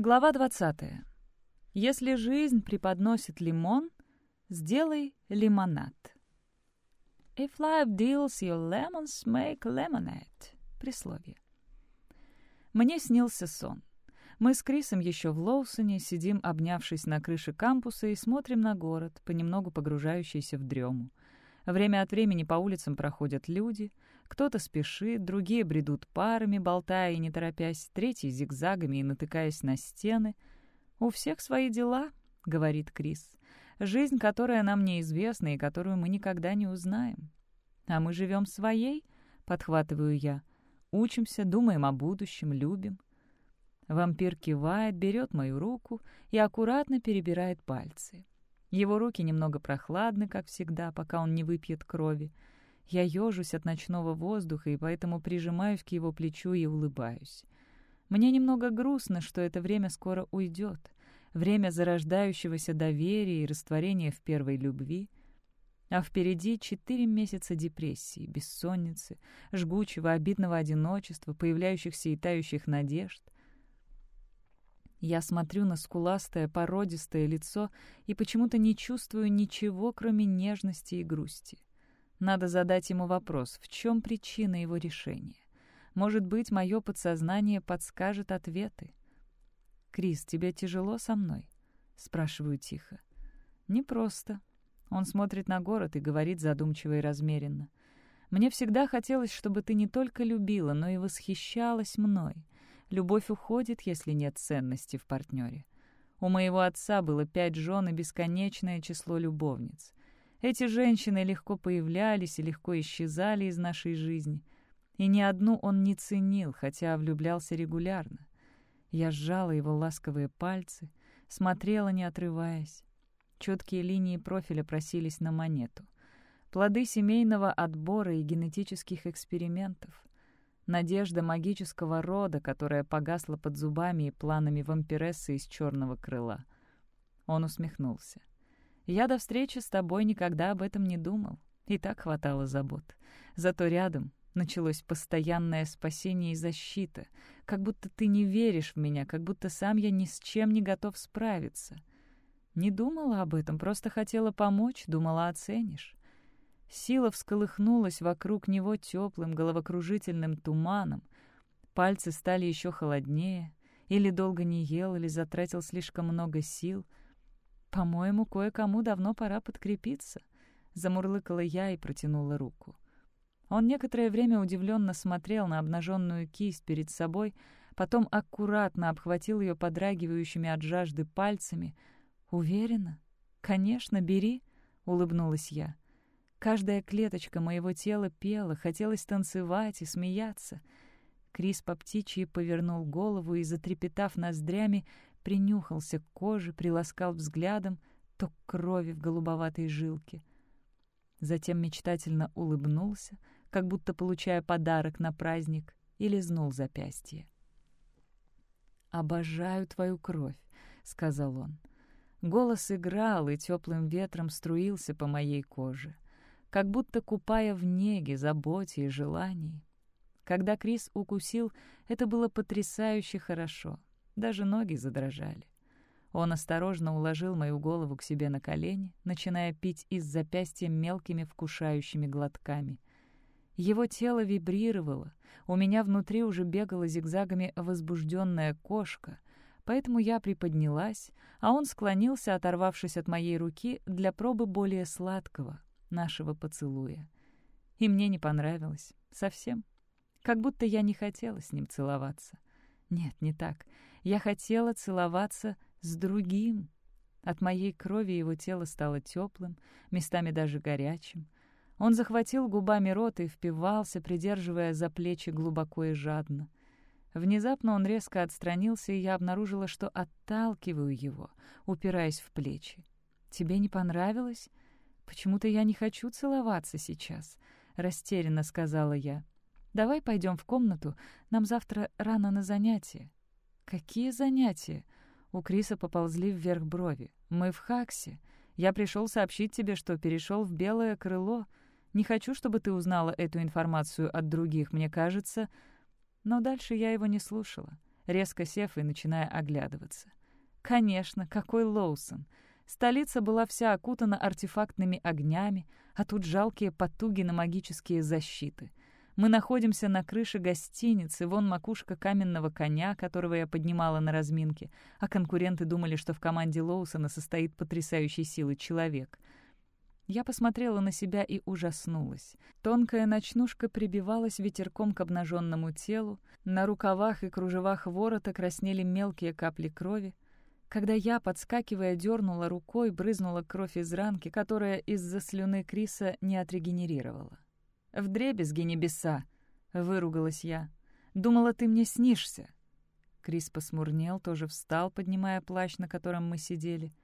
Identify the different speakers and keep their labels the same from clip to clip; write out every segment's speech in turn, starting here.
Speaker 1: Глава 20. Если жизнь преподносит лимон, сделай лимонад. If life deals you lemons, make lemonade. Присловие. Мне снился сон. Мы с Крисом еще в Лоусоне сидим, обнявшись на крыше кампуса, и смотрим на город, понемногу погружающийся в дрему. Время от времени по улицам проходят люди. Кто-то спешит, другие бредут парами, болтая и не торопясь, третьи зигзагами и натыкаясь на стены. «У всех свои дела», — говорит Крис. «Жизнь, которая нам неизвестна и которую мы никогда не узнаем». «А мы живем своей», — подхватываю я. «Учимся, думаем о будущем, любим». Вампир кивает, берет мою руку и аккуратно перебирает пальцы. Его руки немного прохладны, как всегда, пока он не выпьет крови. Я ежусь от ночного воздуха и поэтому прижимаюсь к его плечу и улыбаюсь. Мне немного грустно, что это время скоро уйдет. Время зарождающегося доверия и растворения в первой любви. А впереди четыре месяца депрессии, бессонницы, жгучего, обидного одиночества, появляющихся и тающих надежд — я смотрю на скуластое, породистое лицо и почему-то не чувствую ничего, кроме нежности и грусти. Надо задать ему вопрос, в чем причина его решения. Может быть, мое подсознание подскажет ответы. «Крис, тебе тяжело со мной?» — спрашиваю тихо. «Непросто». Он смотрит на город и говорит задумчиво и размеренно. «Мне всегда хотелось, чтобы ты не только любила, но и восхищалась мной. Любовь уходит, если нет ценности в партнере. У моего отца было пять жен и бесконечное число любовниц. Эти женщины легко появлялись и легко исчезали из нашей жизни. И ни одну он не ценил, хотя влюблялся регулярно. Я сжала его ласковые пальцы, смотрела, не отрываясь. Четкие линии профиля просились на монету. Плоды семейного отбора и генетических экспериментов надежда магического рода, которая погасла под зубами и планами вампирессы из черного крыла. Он усмехнулся. «Я до встречи с тобой никогда об этом не думал. И так хватало забот. Зато рядом началось постоянное спасение и защита, как будто ты не веришь в меня, как будто сам я ни с чем не готов справиться. Не думала об этом, просто хотела помочь, думала, оценишь. Сила всколыхнулась вокруг него теплым головокружительным туманом. Пальцы стали еще холоднее. Или долго не ел, или затратил слишком много сил. «По-моему, кое-кому давно пора подкрепиться», — замурлыкала я и протянула руку. Он некоторое время удивленно смотрел на обнаженную кисть перед собой, потом аккуратно обхватил ее подрагивающими от жажды пальцами. «Уверена? Конечно, бери», — улыбнулась я. Каждая клеточка моего тела пела, хотелось танцевать и смеяться. Крис по птичьи повернул голову и, затрепетав ноздрями, принюхался к коже, приласкал взглядом то крови в голубоватой жилке. Затем мечтательно улыбнулся, как будто получая подарок на праздник, и лизнул запястье. «Обожаю твою кровь», — сказал он. Голос играл и теплым ветром струился по моей коже — как будто купая в неге, заботе и желании. Когда Крис укусил, это было потрясающе хорошо. Даже ноги задрожали. Он осторожно уложил мою голову к себе на колени, начиная пить из запястья мелкими вкушающими глотками. Его тело вибрировало, у меня внутри уже бегала зигзагами возбужденная кошка, поэтому я приподнялась, а он склонился, оторвавшись от моей руки, для пробы более сладкого, нашего поцелуя. И мне не понравилось. Совсем. Как будто я не хотела с ним целоваться. Нет, не так. Я хотела целоваться с другим. От моей крови его тело стало теплым, местами даже горячим. Он захватил губами рот и впивался, придерживая за плечи глубоко и жадно. Внезапно он резко отстранился, и я обнаружила, что отталкиваю его, упираясь в плечи. «Тебе не понравилось?» «Почему-то я не хочу целоваться сейчас», — растерянно сказала я. «Давай пойдем в комнату, нам завтра рано на занятия». «Какие занятия?» У Криса поползли вверх брови. «Мы в Хаксе. Я пришел сообщить тебе, что перешел в белое крыло. Не хочу, чтобы ты узнала эту информацию от других, мне кажется...» Но дальше я его не слушала. резко сев и начиная оглядываться. Конечно, какой Лоусон! Столица была вся окутана артефактными огнями, а тут жалкие потуги на магические защиты. Мы находимся на крыше гостиницы, вон макушка каменного коня, которого я поднимала на разминке, а конкуренты думали, что в команде Лоусона состоит потрясающей силы человек. Я посмотрела на себя и ужаснулась. Тонкая ночнушка прибивалась ветерком к обнаженному телу, на рукавах и кружевах ворота краснели мелкие капли крови, когда я, подскакивая, дернула рукой, брызнула кровь из ранки, которая из-за слюны Криса не отрегенерировала. «Вдребезги небеса!» — выругалась я. «Думала, ты мне снишься!» Крис посмурнел, тоже встал, поднимая плащ, на котором мы сидели.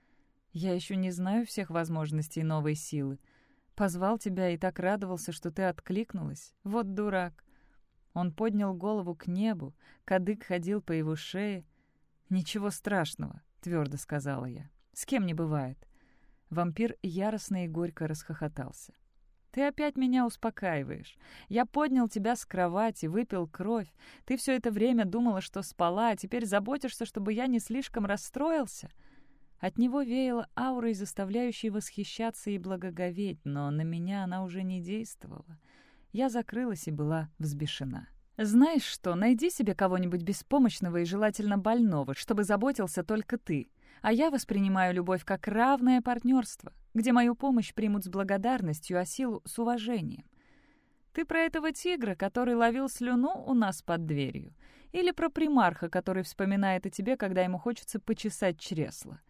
Speaker 1: «Я еще не знаю всех возможностей новой силы. Позвал тебя и так радовался, что ты откликнулась. Вот дурак!» Он поднял голову к небу, кадык ходил по его шее. «Ничего страшного твердо сказала я. «С кем не бывает». Вампир яростно и горько расхохотался. «Ты опять меня успокаиваешь. Я поднял тебя с кровати, выпил кровь. Ты все это время думала, что спала, а теперь заботишься, чтобы я не слишком расстроился?» От него веяло аурой, заставляющей восхищаться и благоговеть, но на меня она уже не действовала. Я закрылась и была взбешена. «Знаешь что, найди себе кого-нибудь беспомощного и желательно больного, чтобы заботился только ты. А я воспринимаю любовь как равное партнерство, где мою помощь примут с благодарностью, а силу — с уважением. Ты про этого тигра, который ловил слюну у нас под дверью? Или про примарха, который вспоминает о тебе, когда ему хочется почесать чресло?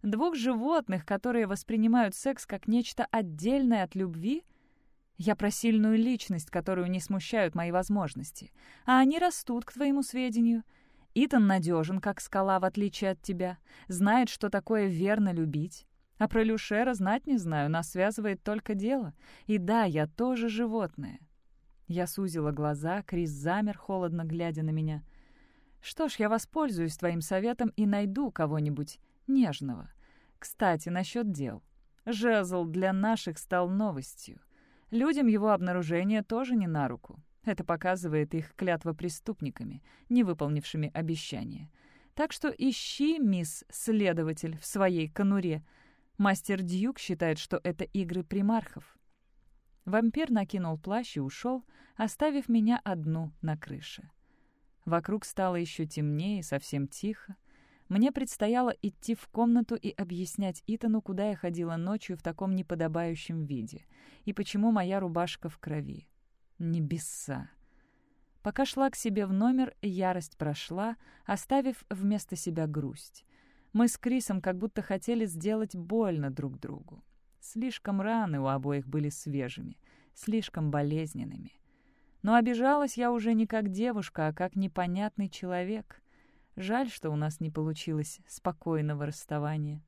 Speaker 1: Двух животных, которые воспринимают секс как нечто отдельное от любви — я про сильную личность, которую не смущают мои возможности. А они растут, к твоему сведению. Итан надежен, как скала, в отличие от тебя. Знает, что такое верно любить. А про Люшера знать не знаю, нас связывает только дело. И да, я тоже животное. Я сузила глаза, Крис замер, холодно глядя на меня. Что ж, я воспользуюсь твоим советом и найду кого-нибудь нежного. Кстати, насчет дел. Жезл для наших стал новостью. Людям его обнаружение тоже не на руку. Это показывает их клятва преступниками, не выполнившими обещания. Так что ищи, мисс Следователь, в своей конуре. Мастер Дьюк считает, что это игры примархов. Вампир накинул плащ и ушел, оставив меня одну на крыше. Вокруг стало еще темнее, совсем тихо. Мне предстояло идти в комнату и объяснять Итану, куда я ходила ночью в таком неподобающем виде, и почему моя рубашка в крови. Небеса! Пока шла к себе в номер, ярость прошла, оставив вместо себя грусть. Мы с Крисом как будто хотели сделать больно друг другу. Слишком раны у обоих были свежими, слишком болезненными. Но обижалась я уже не как девушка, а как непонятный человек. Жаль, что у нас не получилось спокойного расставания.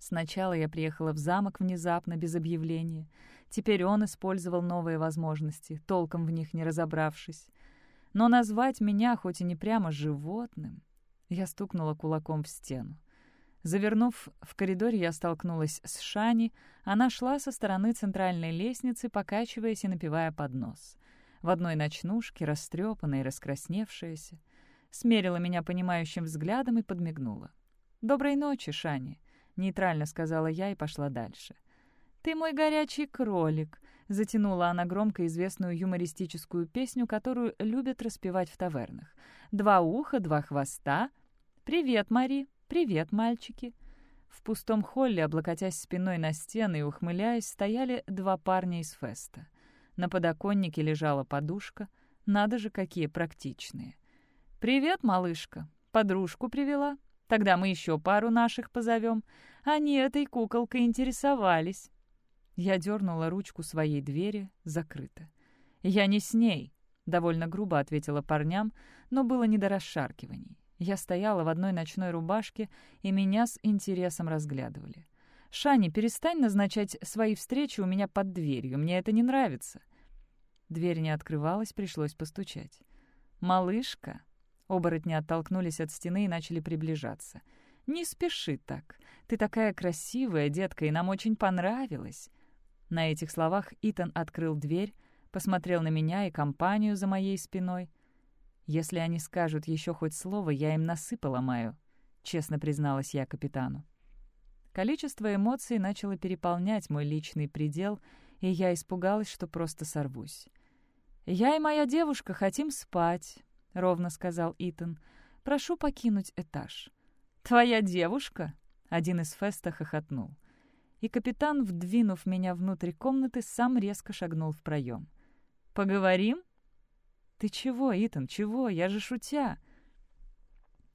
Speaker 1: Сначала я приехала в замок внезапно, без объявления. Теперь он использовал новые возможности, толком в них не разобравшись. Но назвать меня, хоть и не прямо животным... Я стукнула кулаком в стену. Завернув в коридоре, я столкнулась с Шани. Она шла со стороны центральной лестницы, покачиваясь и напивая под нос. В одной ночнушке, растрепанная и раскрасневшаяся смерила меня понимающим взглядом и подмигнула. «Доброй ночи, Шани», — нейтрально сказала я и пошла дальше. «Ты мой горячий кролик», — затянула она громко известную юмористическую песню, которую любят распевать в тавернах. «Два уха, два хвоста». «Привет, Мари! Привет, мальчики!» В пустом холле, облокотясь спиной на стены и ухмыляясь, стояли два парня из феста. На подоконнике лежала подушка. Надо же, какие практичные. «Привет, малышка. Подружку привела? Тогда мы еще пару наших позовем. Они этой куколкой интересовались». Я дернула ручку своей двери, закрыто. «Я не с ней», — довольно грубо ответила парням, но было не до расшаркиваний. Я стояла в одной ночной рубашке, и меня с интересом разглядывали. «Шани, перестань назначать свои встречи у меня под дверью, мне это не нравится». Дверь не открывалась, пришлось постучать. «Малышка», Оборотни оттолкнулись от стены и начали приближаться. «Не спеши так. Ты такая красивая, детка, и нам очень понравилось». На этих словах Итан открыл дверь, посмотрел на меня и компанию за моей спиной. «Если они скажут еще хоть слово, я им носы поломаю», — честно призналась я капитану. Количество эмоций начало переполнять мой личный предел, и я испугалась, что просто сорвусь. «Я и моя девушка хотим спать», — ровно сказал Итан. «Прошу покинуть этаж». «Твоя девушка?» — один из Феста хохотнул. И капитан, вдвинув меня внутрь комнаты, сам резко шагнул в проем. «Поговорим?» «Ты чего, Итан, чего? Я же шутя!»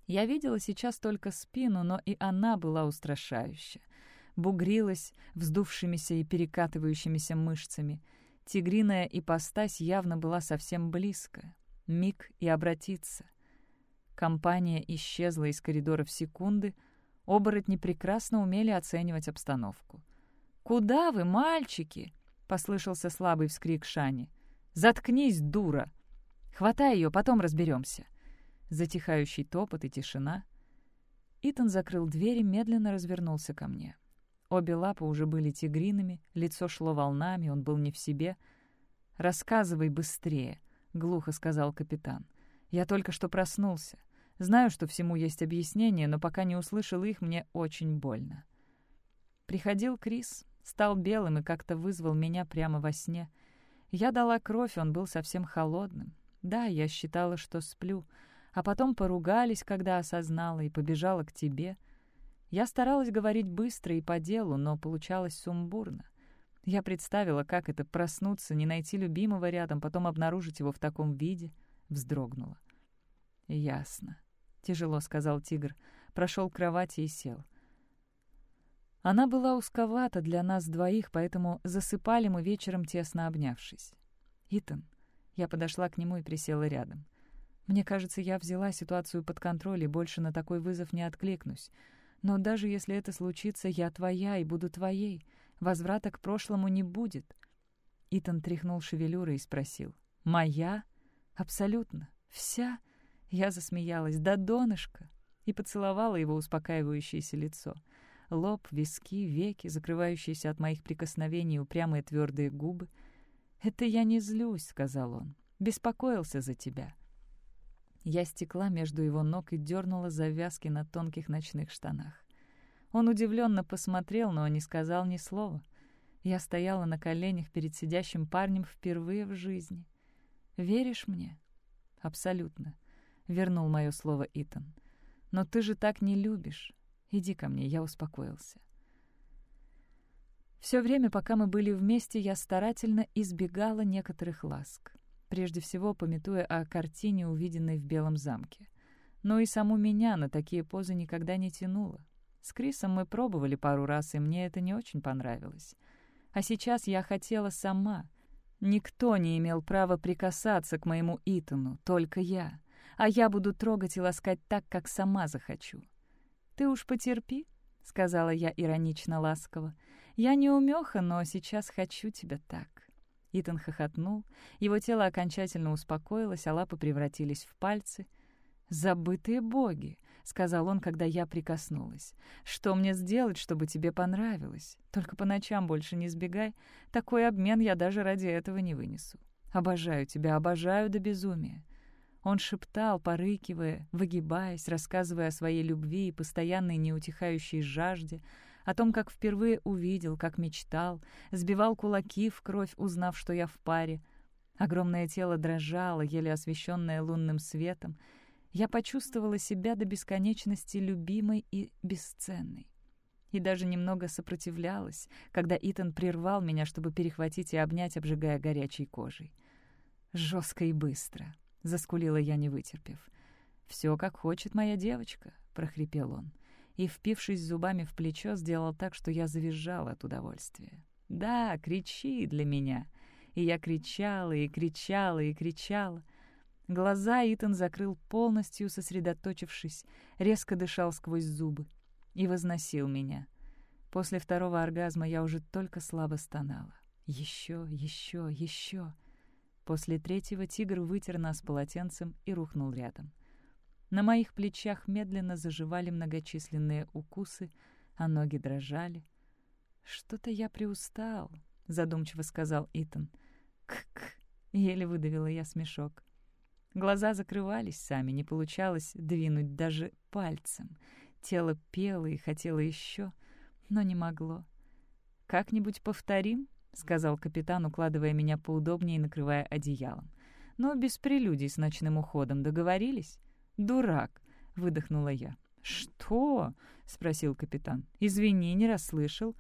Speaker 1: Я видела сейчас только спину, но и она была устрашающая. Бугрилась вздувшимися и перекатывающимися мышцами. Тигриная ипостась явно была совсем близко. Миг и обратиться. Компания исчезла из коридора в секунды. Оборотни прекрасно умели оценивать обстановку. «Куда вы, мальчики?» — послышался слабый вскрик Шани. «Заткнись, дура!» Хватай ее, потом разберемся. Затихающий топот и тишина. Итан закрыл дверь и медленно развернулся ко мне. Обе лапы уже были тигриными, лицо шло волнами, он был не в себе. «Рассказывай быстрее», — глухо сказал капитан. «Я только что проснулся. Знаю, что всему есть объяснение, но пока не услышал их, мне очень больно». Приходил Крис, стал белым и как-то вызвал меня прямо во сне. Я дала кровь, он был совсем холодным. Да, я считала, что сплю, а потом поругались, когда осознала, и побежала к тебе. Я старалась говорить быстро и по делу, но получалось сумбурно. Я представила, как это — проснуться, не найти любимого рядом, потом обнаружить его в таком виде. Вздрогнула. «Ясно», — тяжело сказал тигр, прошел к кровати и сел. Она была узковата для нас двоих, поэтому засыпали мы вечером, тесно обнявшись. «Итан, я подошла к нему и присела рядом. Мне кажется, я взяла ситуацию под контроль и больше на такой вызов не откликнусь. Но даже если это случится, я твоя и буду твоей. Возврата к прошлому не будет. Итан тряхнул шевелюрой и спросил. «Моя? Абсолютно. Вся?» Я засмеялась. «Да донышко!» И поцеловала его успокаивающееся лицо. Лоб, виски, веки, закрывающиеся от моих прикосновений упрямые твердые губы — «Это я не злюсь», — сказал он. «Беспокоился за тебя». Я стекла между его ног и дернула завязки на тонких ночных штанах. Он удивленно посмотрел, но не сказал ни слова. Я стояла на коленях перед сидящим парнем впервые в жизни. «Веришь мне?» «Абсолютно», — вернул мое слово Итан. «Но ты же так не любишь. Иди ко мне, я успокоился». Все время, пока мы были вместе, я старательно избегала некоторых ласк. Прежде всего, пометуя о картине, увиденной в Белом замке. Но и саму меня на такие позы никогда не тянуло. С Крисом мы пробовали пару раз, и мне это не очень понравилось. А сейчас я хотела сама. Никто не имел права прикасаться к моему Итану, только я. А я буду трогать и ласкать так, как сама захочу. «Ты уж потерпи», — сказала я иронично ласково. «Я не умеха, но сейчас хочу тебя так». Итан хохотнул, его тело окончательно успокоилось, а лапы превратились в пальцы. «Забытые боги», — сказал он, когда я прикоснулась. «Что мне сделать, чтобы тебе понравилось? Только по ночам больше не сбегай. Такой обмен я даже ради этого не вынесу. Обожаю тебя, обожаю до безумия». Он шептал, порыкивая, выгибаясь, рассказывая о своей любви и постоянной неутихающей жажде, о том, как впервые увидел, как мечтал, сбивал кулаки в кровь, узнав, что я в паре. Огромное тело дрожало, еле освещенное лунным светом. Я почувствовала себя до бесконечности любимой и бесценной. И даже немного сопротивлялась, когда Итан прервал меня, чтобы перехватить и обнять, обжигая горячей кожей. Жестко и быстро. Заскулила я, не вытерпев. «Все, как хочет моя девочка», — прохрипел он и, впившись зубами в плечо, сделал так, что я завизжала от удовольствия. «Да, кричи для меня!» И я кричала, и кричала, и кричала. Глаза Итан закрыл полностью, сосредоточившись, резко дышал сквозь зубы и возносил меня. После второго оргазма я уже только слабо стонала. Еще, еще, еще. После третьего тигр вытер нас полотенцем и рухнул рядом. На моих плечах медленно заживали многочисленные укусы, а ноги дрожали. «Что-то я приустал», — задумчиво сказал Итан. «К-к», — еле выдавила я смешок. Глаза закрывались сами, не получалось двинуть даже пальцем. Тело пело и хотело еще, но не могло. «Как-нибудь повторим?» — сказал капитан, укладывая меня поудобнее и накрывая одеялом. «Но без прелюдий с ночным уходом договорились?» «Дурак!» — выдохнула я. «Что?» — спросил капитан. «Извини, не расслышал».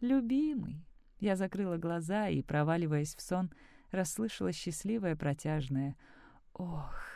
Speaker 1: «Любимый». Я закрыла глаза и, проваливаясь в сон, расслышала счастливое протяжное «Ох!»